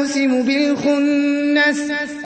أقسم بالخنس.